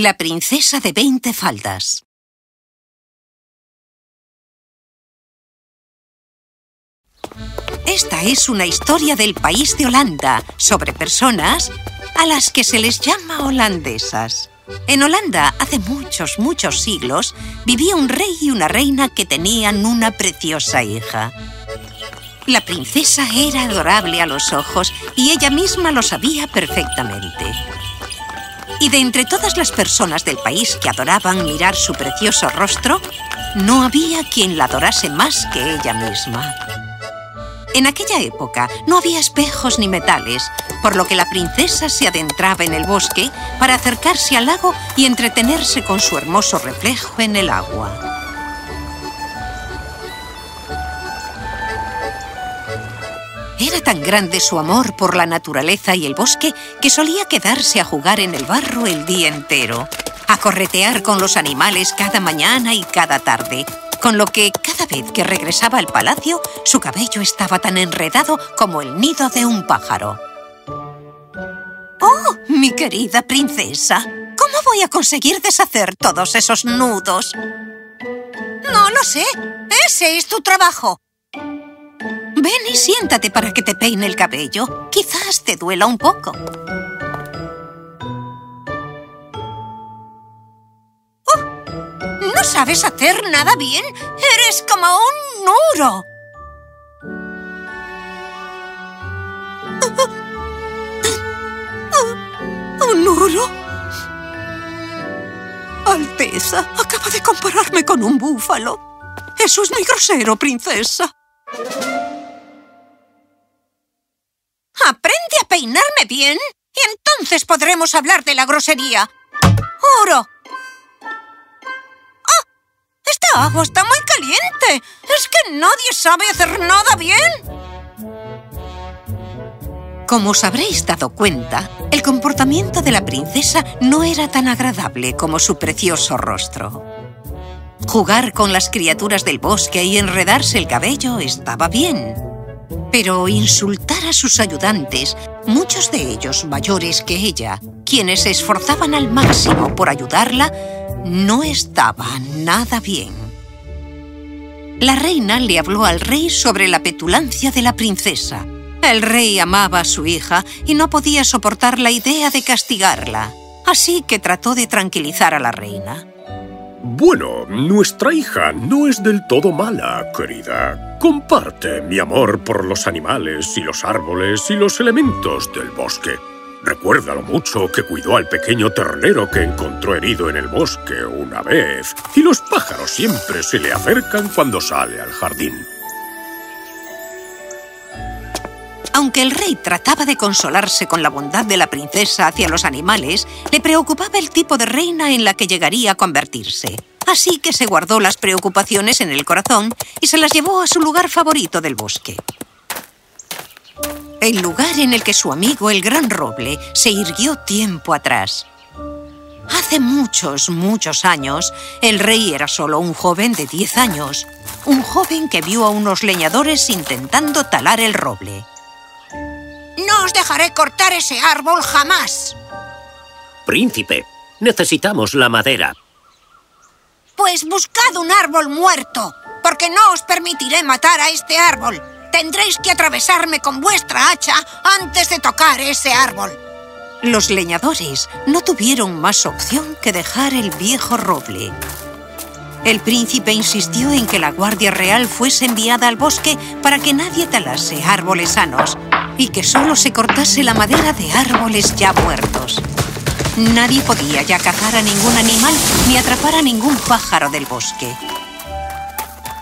La princesa de 20 faldas. Esta es una historia del país de Holanda sobre personas a las que se les llama holandesas. En Holanda, hace muchos, muchos siglos, vivía un rey y una reina que tenían una preciosa hija. La princesa era adorable a los ojos y ella misma lo sabía perfectamente. Y de entre todas las personas del país que adoraban mirar su precioso rostro, no había quien la adorase más que ella misma. En aquella época no había espejos ni metales, por lo que la princesa se adentraba en el bosque para acercarse al lago y entretenerse con su hermoso reflejo en el agua. Tan grande su amor por la naturaleza y el bosque que solía quedarse a jugar en el barro el día entero, a corretear con los animales cada mañana y cada tarde, con lo que cada vez que regresaba al palacio su cabello estaba tan enredado como el nido de un pájaro. ¡Oh, mi querida princesa! ¿Cómo voy a conseguir deshacer todos esos nudos? No lo sé. Ese es tu trabajo. Ven y siéntate para que te peine el cabello. Quizás te duela un poco. Oh, ¿No sabes hacer nada bien? Eres como un muro. ¿Un oro? Alteza, acaba de compararme con un búfalo. Eso es muy grosero, princesa. Peinarme bien y entonces podremos hablar de la grosería. ¡Oro! ¡Ah! Esta agua está muy caliente. ¿Es que nadie sabe hacer nada bien? Como os habréis dado cuenta, el comportamiento de la princesa no era tan agradable como su precioso rostro. Jugar con las criaturas del bosque y enredarse el cabello estaba bien. Pero insultar a sus ayudantes, muchos de ellos mayores que ella, quienes se esforzaban al máximo por ayudarla, no estaba nada bien. La reina le habló al rey sobre la petulancia de la princesa. El rey amaba a su hija y no podía soportar la idea de castigarla. Así que trató de tranquilizar a la reina. Bueno, nuestra hija no es del todo mala, querida. Comparte mi amor por los animales y los árboles y los elementos del bosque. Recuerda lo mucho que cuidó al pequeño ternero que encontró herido en el bosque una vez. Y los pájaros siempre se le acercan cuando sale al jardín. Aunque el rey trataba de consolarse con la bondad de la princesa hacia los animales, le preocupaba el tipo de reina en la que llegaría a convertirse. Así que se guardó las preocupaciones en el corazón y se las llevó a su lugar favorito del bosque. El lugar en el que su amigo el gran roble se irguió tiempo atrás. Hace muchos, muchos años, el rey era solo un joven de 10 años. Un joven que vio a unos leñadores intentando talar el roble. Os dejaré cortar ese árbol jamás. Príncipe, necesitamos la madera. Pues buscad un árbol muerto, porque no os permitiré matar a este árbol. Tendréis que atravesarme con vuestra hacha antes de tocar ese árbol. Los leñadores no tuvieron más opción que dejar el viejo roble. El príncipe insistió en que la Guardia Real fuese enviada al bosque para que nadie talase árboles sanos y que solo se cortase la madera de árboles ya muertos. Nadie podía ya cazar a ningún animal ni atrapar a ningún pájaro del bosque.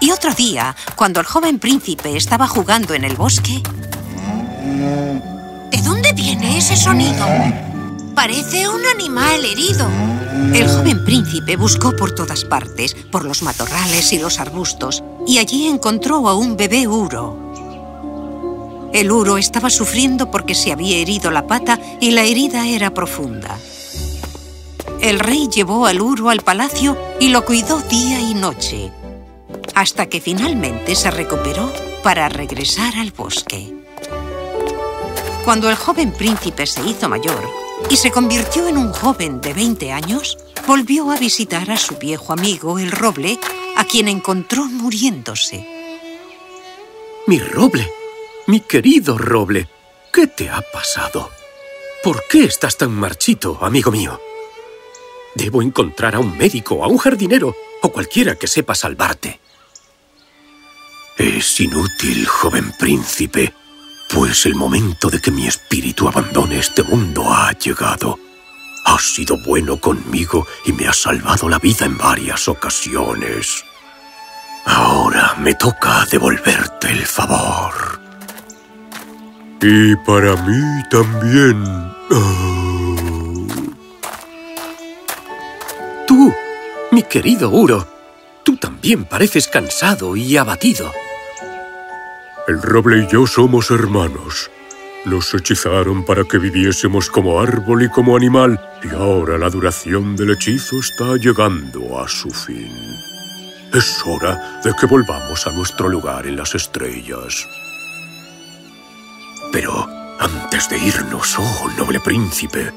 Y otro día, cuando el joven príncipe estaba jugando en el bosque... ¿De dónde viene ese sonido? Parece un animal herido. El joven príncipe buscó por todas partes, por los matorrales y los arbustos, y allí encontró a un bebé uro. El uro estaba sufriendo porque se había herido la pata y la herida era profunda. El rey llevó al uro al palacio y lo cuidó día y noche, hasta que finalmente se recuperó para regresar al bosque. Cuando el joven príncipe se hizo mayor, y se convirtió en un joven de 20 años, volvió a visitar a su viejo amigo, el roble, a quien encontró muriéndose. Mi roble, mi querido roble, ¿qué te ha pasado? ¿Por qué estás tan marchito, amigo mío? Debo encontrar a un médico, a un jardinero o cualquiera que sepa salvarte. Es inútil, joven príncipe, pues el momento de que mi espíritu abandone este mundo ha llegado. Has sido bueno conmigo y me has salvado la vida en varias ocasiones. Ahora me toca devolverte el favor. Y para mí también. Oh. Tú, mi querido Uro, tú también pareces cansado y abatido. El roble y yo somos hermanos. Nos hechizaron para que viviésemos como árbol y como animal, y ahora la duración del hechizo está llegando a su fin. Es hora de que volvamos a nuestro lugar en las estrellas. Pero antes de irnos, oh noble príncipe,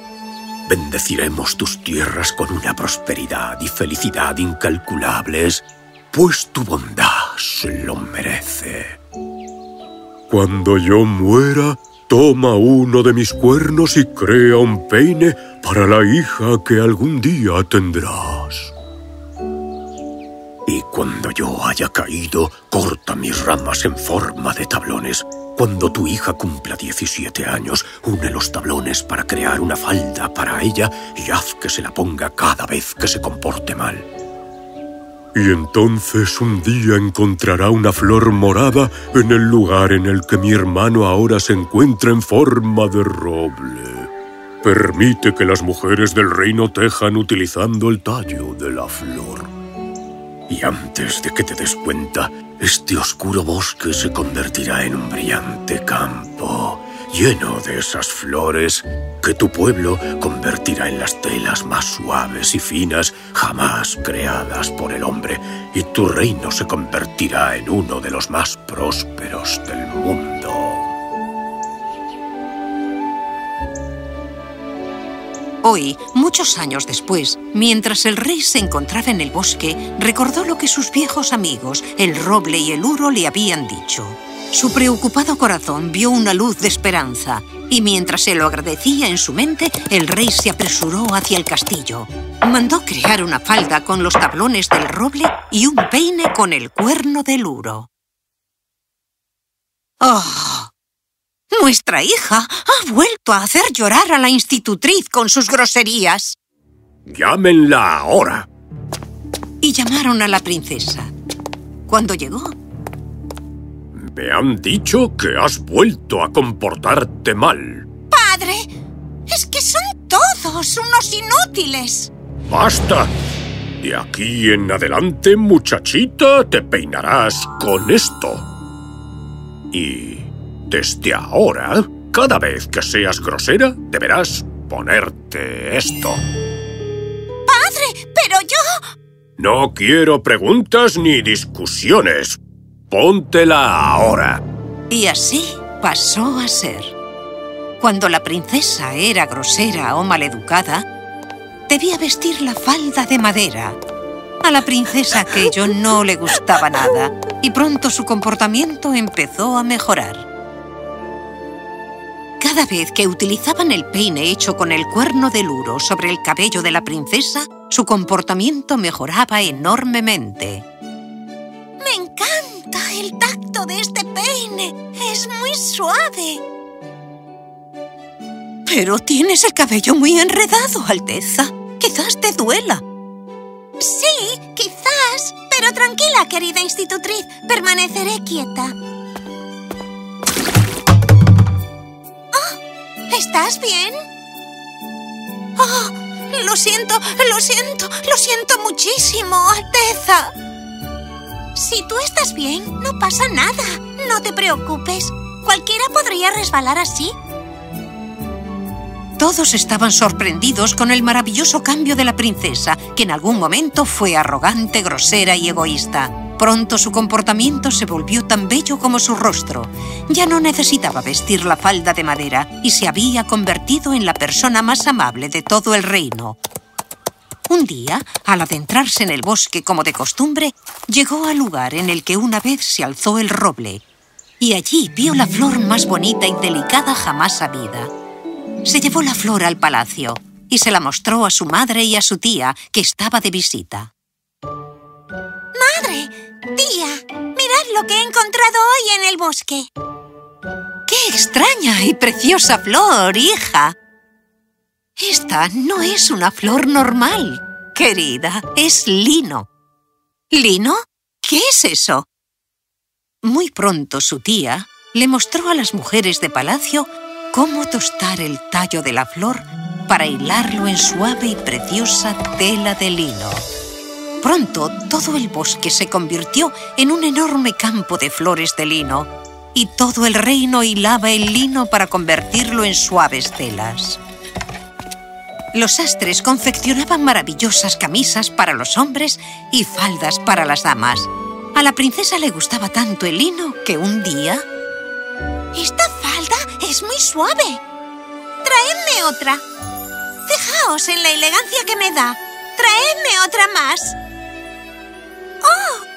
bendeciremos tus tierras con una prosperidad y felicidad incalculables, pues tu bondad se lo merece. Cuando yo muera, toma uno de mis cuernos y crea un peine para la hija que algún día tendrás. Y cuando yo haya caído, corta mis ramas en forma de tablones. Cuando tu hija cumpla 17 años, une los tablones para crear una falda para ella y haz que se la ponga cada vez que se comporte mal. Y entonces un día encontrará una flor morada en el lugar en el que mi hermano ahora se encuentra en forma de roble. Permite que las mujeres del reino tejan utilizando el tallo de la flor. Y antes de que te des cuenta, este oscuro bosque se convertirá en un brillante campo lleno de esas flores que tu pueblo convertirá en las telas más suaves y finas jamás creadas por el hombre, y tu reino se convertirá en uno de los más prósperos del mundo. Hoy, muchos años después, mientras el rey se encontraba en el bosque, recordó lo que sus viejos amigos, el roble y el uro, le habían dicho. Su preocupado corazón vio una luz de esperanza y mientras se lo agradecía en su mente, el rey se apresuró hacia el castillo. Mandó crear una falda con los tablones del roble y un peine con el cuerno del uro. ¡Oh! Nuestra hija ha vuelto a hacer llorar a la institutriz con sus groserías. ¡Llámenla ahora! Y llamaron a la princesa. Cuando llegó, me han dicho que has vuelto a comportarte mal. ¡Padre! ¡Es que son todos unos inútiles! ¡Basta! De aquí en adelante, muchachita, te peinarás con esto. Y desde ahora, cada vez que seas grosera, deberás ponerte esto. ¡Padre! ¡Pero yo! No quiero preguntas ni discusiones. Póntela ahora. Y así pasó a ser. Cuando la princesa era grosera o maleducada, debía vestir la falda de madera. A la princesa aquello no le gustaba nada y pronto su comportamiento empezó a mejorar. Cada vez que utilizaban el peine hecho con el cuerno del uro sobre el cabello de la princesa, su comportamiento mejoraba enormemente. ¡Me encanta el tacto de este peine! ¡Es muy suave! Pero tienes el cabello muy enredado, Alteza. Quizás te duela. Sí, quizás. Pero tranquila, querida institutriz. Permaneceré quieta. ¿Estás bien? Oh, lo siento, lo siento, lo siento muchísimo, Alteza. Si tú estás bien, no pasa nada. No te preocupes. Cualquiera podría resbalar así. Todos estaban sorprendidos con el maravilloso cambio de la princesa, que en algún momento fue arrogante, grosera y egoísta. Pronto su comportamiento se volvió tan bello como su rostro. Ya no necesitaba vestir la falda de madera y se había convertido en la persona más amable de todo el reino. Un día, al adentrarse en el bosque como de costumbre, llegó al lugar en el que una vez se alzó el roble y allí vio la flor más bonita y delicada jamás sabida. Se llevó la flor al palacio y se la mostró a su madre y a su tía, que estaba de visita. ¡Tía! ¡Mirad lo que he encontrado hoy en el bosque! ¡Qué extraña y preciosa flor, hija! Esta no es una flor normal, querida. Es lino. ¿Lino? ¿Qué es eso? Muy pronto su tía le mostró a las mujeres de palacio cómo tostar el tallo de la flor para hilarlo en suave y preciosa tela de lino. Pronto todo el bosque se convirtió en un enorme campo de flores de lino y todo el reino hilaba el lino para convertirlo en suaves telas. Los sastres confeccionaban maravillosas camisas para los hombres y faldas para las damas. A la princesa le gustaba tanto el lino que un día... ¡Esta falda es muy suave! ¡Traedme otra! Fijaos en la elegancia que me da. ¡Traedme otra más!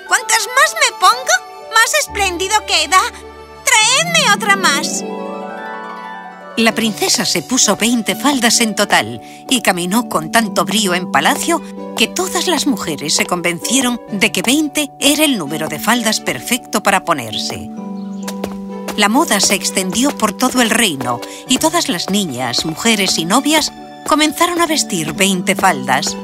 ¡Cuantas más me pongo, más espléndido queda! ¡Traedme otra más! La princesa se puso 20 faldas en total y caminó con tanto brío en palacio que todas las mujeres se convencieron de que 20 era el número de faldas perfecto para ponerse. La moda se extendió por todo el reino y todas las niñas, mujeres y novias comenzaron a vestir 20 faldas.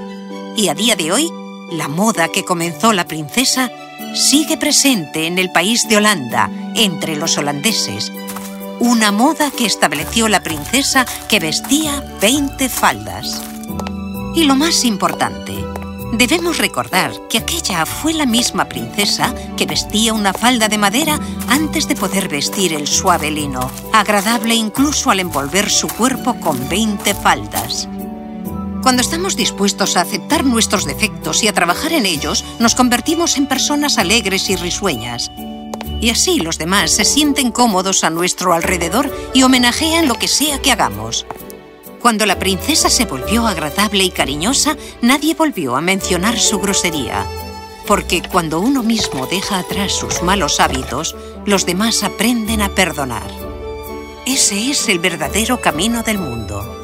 Y a día de hoy, la moda que comenzó la princesa sigue presente en el país de Holanda, entre los holandeses, una moda que estableció la princesa que vestía 20 faldas. Y lo más importante, debemos recordar que aquella fue la misma princesa que vestía una falda de madera antes de poder vestir el suave lino, agradable incluso al envolver su cuerpo con 20 faldas. Cuando estamos dispuestos a aceptar nuestros defectos y a trabajar en ellos, nos convertimos en personas alegres y risueñas y así los demás se sienten cómodos a nuestro alrededor y homenajean lo que sea que hagamos. Cuando la princesa se volvió agradable y cariñosa, nadie volvió a mencionar su grosería. Porque cuando uno mismo deja atrás sus malos hábitos, los demás aprenden a perdonar. Ese es el verdadero camino del mundo.